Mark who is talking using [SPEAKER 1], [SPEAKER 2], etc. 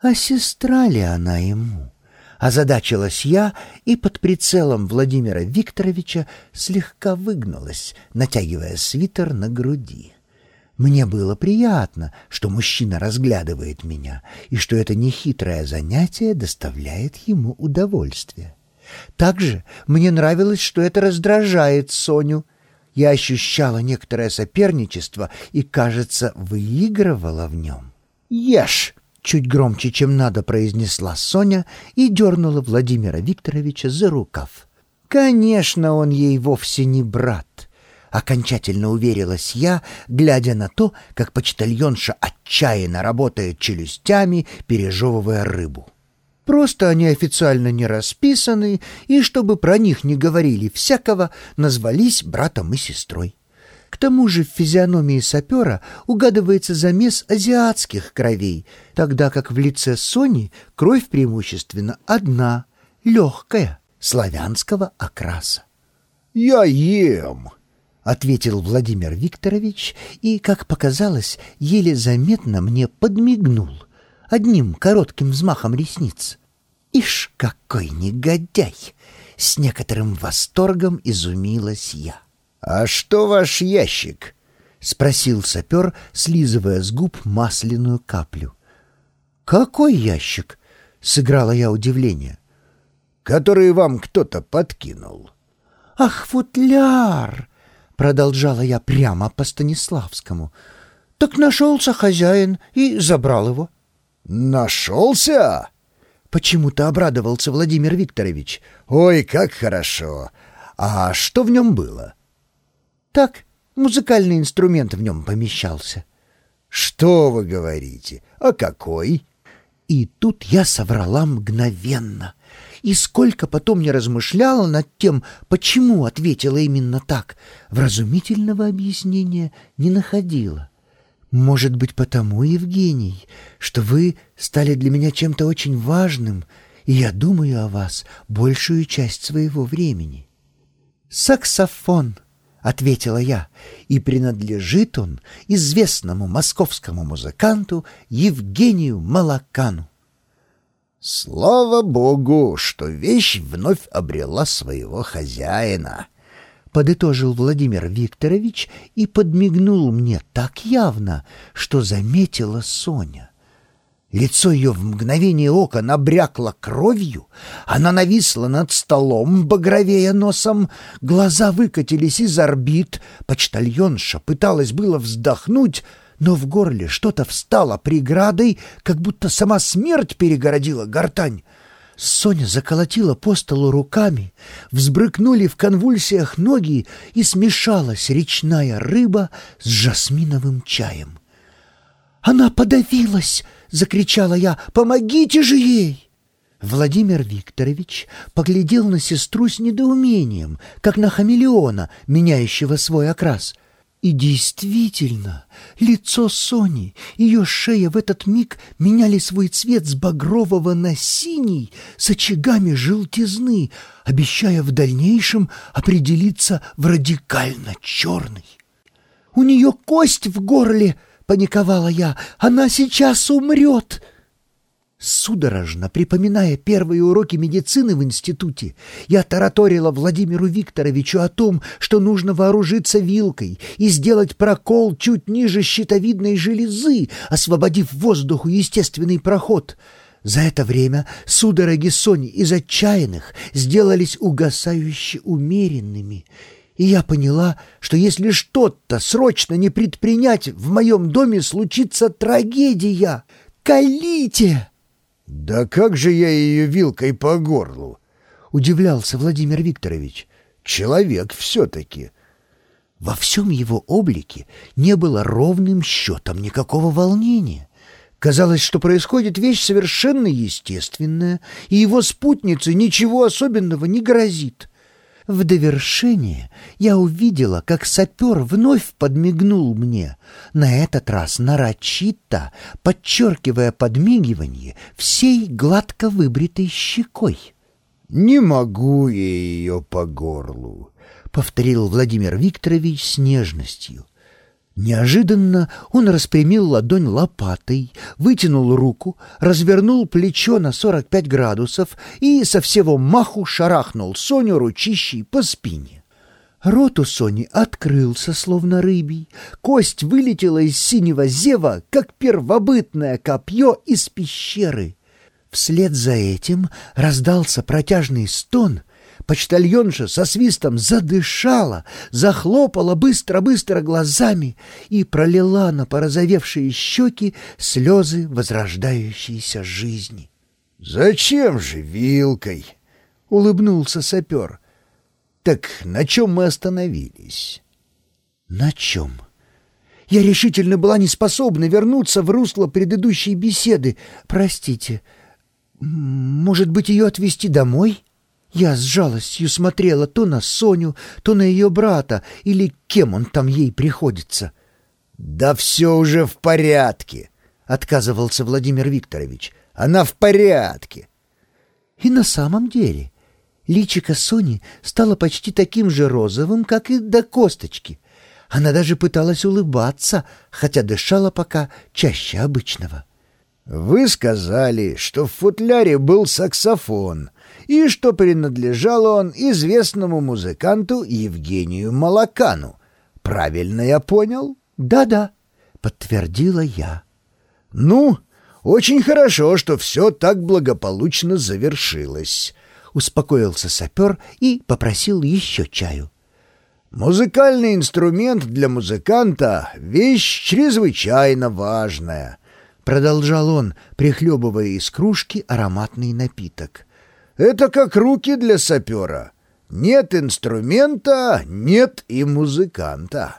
[SPEAKER 1] А сестра ли она ему? Озадачилась я и под прицелом Владимира Викторовича слегка выгнулась, натягивая свитер на груди. Мне было приятно, что мужчина разглядывает меня, и что это нехитрое занятие доставляет ему удовольствие. Также мне нравилось, что это раздражает Соню. Я ощущала некоторое соперничество и, кажется, выигрывала в нем. «Ешь!» — чуть громче, чем надо, произнесла Соня и дернула Владимира Викторовича за рукав. «Конечно, он ей вовсе не брат». Окончательно уверилась я, глядя на то, как почтальонша отчаянно работает челюстями, пережевывая рыбу. Просто они официально не расписаны, и чтобы про них не говорили всякого, назвались братом и сестрой. К тому же в физиономии сапера угадывается замес азиатских кровей, тогда как в лице Сони кровь преимущественно одна, легкая, славянского окраса.
[SPEAKER 2] «Я ем!»
[SPEAKER 1] — ответил Владимир Викторович и, как показалось, еле заметно мне подмигнул одним коротким взмахом ресниц. «Ишь, какой негодяй!» — с некоторым восторгом изумилась я.
[SPEAKER 2] «А что ваш ящик?»
[SPEAKER 1] — спросил сапер, слизывая с губ масляную каплю. «Какой ящик?» — сыграла я удивление.
[SPEAKER 2] «Который вам кто-то подкинул».
[SPEAKER 1] «Ах, футляр!» Продолжала я прямо по Станиславскому. Так нашелся хозяин и забрал его.
[SPEAKER 2] «Нашелся?»
[SPEAKER 1] Почему-то обрадовался Владимир Викторович.
[SPEAKER 2] «Ой, как хорошо! А что в нем было?»
[SPEAKER 1] «Так, музыкальный инструмент в нем помещался».
[SPEAKER 2] «Что вы говорите? А какой?»
[SPEAKER 1] И тут я соврала мгновенно и сколько потом не размышляла над тем, почему ответила именно так, вразумительного объяснения не находила. Может быть, потому, Евгений, что вы стали для меня чем-то очень важным, и я думаю о вас большую часть своего времени. «Саксофон», — ответила я, — «и принадлежит он известному московскому музыканту Евгению Малакану».
[SPEAKER 2] Слава богу, что вещь вновь обрела своего хозяина.
[SPEAKER 1] Подытожил Владимир Викторович и подмигнул мне так явно, что заметила Соня. Лицо ее в мгновение ока набрякло кровью, она нависла над столом, багровея носом, глаза выкатились из орбит, почтальонша пыталась было вздохнуть, но в горле что-то встало преградой, как будто сама смерть перегородила гортань. Соня заколотила по столу руками, взбрыкнули в конвульсиях ноги, и смешалась речная рыба с жасминовым чаем. «Она подавилась!» — закричала я. «Помогите же ей!» Владимир Викторович поглядел на сестру с недоумением, как на хамелеона, меняющего свой окрас. И действительно, лицо Сони, ее шея в этот миг меняли свой цвет с багрового на синий с очагами желтизны, обещая в дальнейшем определиться в радикально черный. «У нее кость в горле!» — паниковала я. «Она сейчас умрет!» Судорожно припоминая первые уроки медицины в институте, я тараторила Владимиру Викторовичу о том, что нужно вооружиться вилкой и сделать прокол чуть ниже щитовидной железы, освободив воздуху естественный проход. За это время судороги Сони из отчаянных сделались угасающе умеренными, и я поняла, что если что-то срочно не предпринять, в моем доме случится трагедия. «Колите!»
[SPEAKER 2] «Да как же я ее вилкой по горлу?»
[SPEAKER 1] — удивлялся Владимир Викторович.
[SPEAKER 2] «Человек все-таки».
[SPEAKER 1] Во всем его облике не было ровным счетом никакого волнения. Казалось, что происходит вещь совершенно естественная, и его спутнице ничего особенного не грозит. В довершение я увидела, как сапер вновь подмигнул мне, на этот раз нарочито, подчеркивая подмигивание всей гладко выбритой щекой.
[SPEAKER 2] «Не могу я ее по горлу», — повторил Владимир Викторович с нежностью.
[SPEAKER 1] Неожиданно он распрямил ладонь лопатой, вытянул руку, развернул плечо на 45 градусов и со всего маху шарахнул Соню ручищей по спине. Рот у Сони открылся, словно рыбий, кость вылетела из синего зева, как первобытное копье из пещеры. Вслед за этим раздался протяжный стон, Почтальонша со свистом задышала, захлопала быстро-быстро глазами и пролила на порозовевшие щеки слезы возрождающейся жизни.
[SPEAKER 2] «Зачем же вилкой?»
[SPEAKER 1] — улыбнулся сапер.
[SPEAKER 2] «Так на чем мы остановились?»
[SPEAKER 1] «На чем?» Я решительно была не способна вернуться в русло предыдущей беседы. Простите. Может быть, ее отвезти домой?» Я с жалостью смотрела то на Соню, то на ее брата, или кем он там ей приходится.
[SPEAKER 2] «Да все уже в порядке», — отказывался Владимир Викторович. «Она в порядке».
[SPEAKER 1] И на самом деле личико Сони стало почти таким же розовым, как и до косточки. Она даже пыталась улыбаться, хотя дышала пока чаще обычного.
[SPEAKER 2] «Вы сказали, что в футляре был саксофон», и что принадлежал он известному музыканту Евгению Малакану. Правильно я понял?
[SPEAKER 1] Да-да, подтвердила я.
[SPEAKER 2] Ну, очень хорошо, что все так благополучно завершилось, успокоился сапер и попросил еще чаю. Музыкальный инструмент для музыканта — вещь чрезвычайно важная, продолжал он, прихлебывая из кружки ароматный напиток. Это как руки для сапера. Нет инструмента, нет и музыканта.